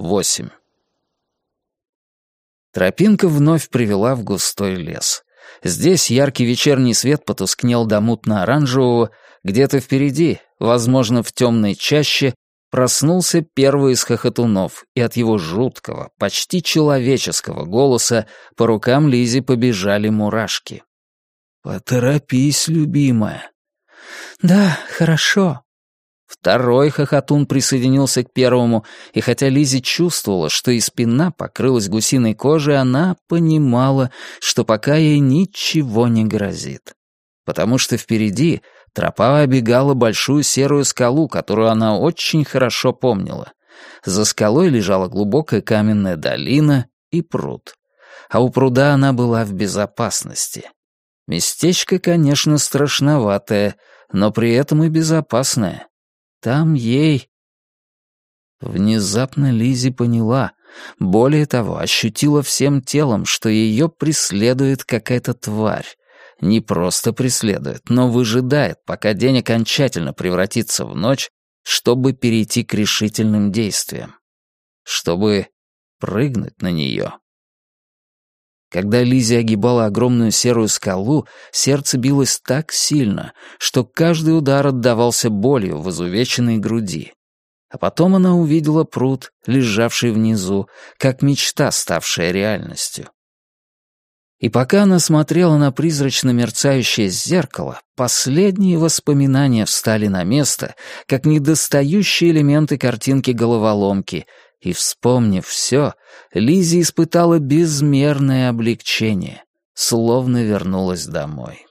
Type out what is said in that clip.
8. Тропинка вновь привела в густой лес. Здесь яркий вечерний свет потускнел до мутно-оранжевого, где-то впереди, возможно, в темной чаще, проснулся первый из хохотунов, и от его жуткого, почти человеческого голоса по рукам Лизи побежали мурашки. «Поторопись, любимая». «Да, хорошо», Второй хохотун присоединился к первому, и хотя Лизи чувствовала, что и спина покрылась гусиной кожей, она понимала, что пока ей ничего не грозит. Потому что впереди тропа обегала большую серую скалу, которую она очень хорошо помнила. За скалой лежала глубокая каменная долина и пруд. А у пруда она была в безопасности. Местечко, конечно, страшноватое, но при этом и безопасное. Там ей... Внезапно Лизи поняла, более того, ощутила всем телом, что ее преследует какая-то тварь. Не просто преследует, но выжидает, пока день окончательно превратится в ночь, чтобы перейти к решительным действиям. Чтобы прыгнуть на нее. Когда Лизи огибала огромную серую скалу, сердце билось так сильно, что каждый удар отдавался болью в изувеченной груди. А потом она увидела пруд, лежавший внизу, как мечта, ставшая реальностью. И пока она смотрела на призрачно мерцающее зеркало, последние воспоминания встали на место, как недостающие элементы картинки головоломки, и, вспомнив все, Лизи испытала безмерное облегчение, словно вернулась домой.